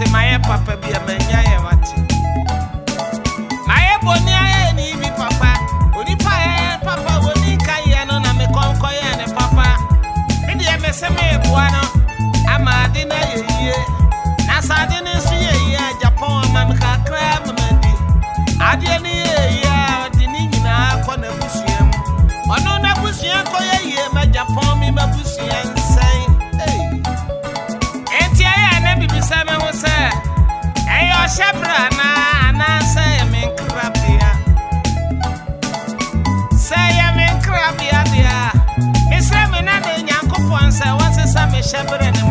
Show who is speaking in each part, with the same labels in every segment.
Speaker 1: My mayɛ papa man, a man. yɛ wate shepherd and the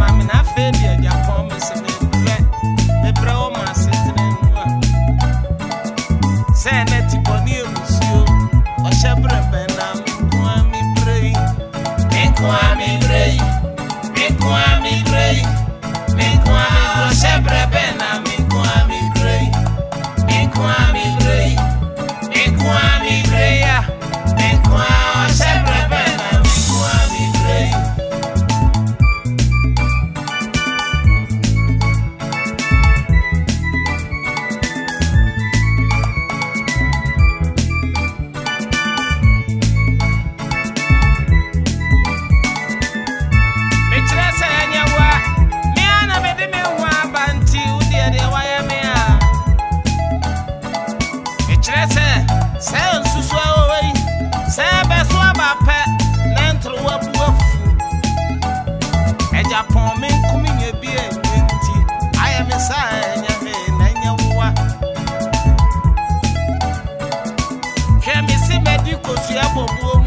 Speaker 1: é bobo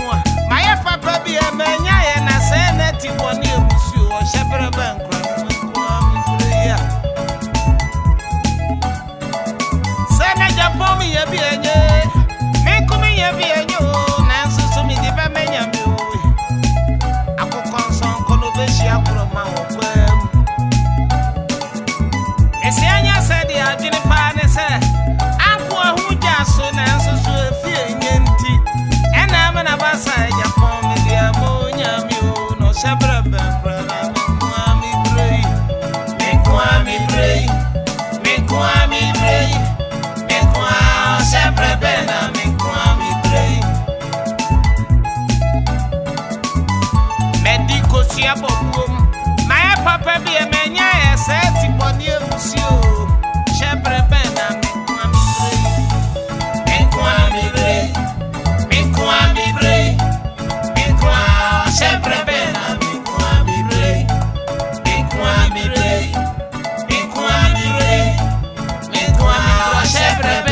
Speaker 1: Pro sempre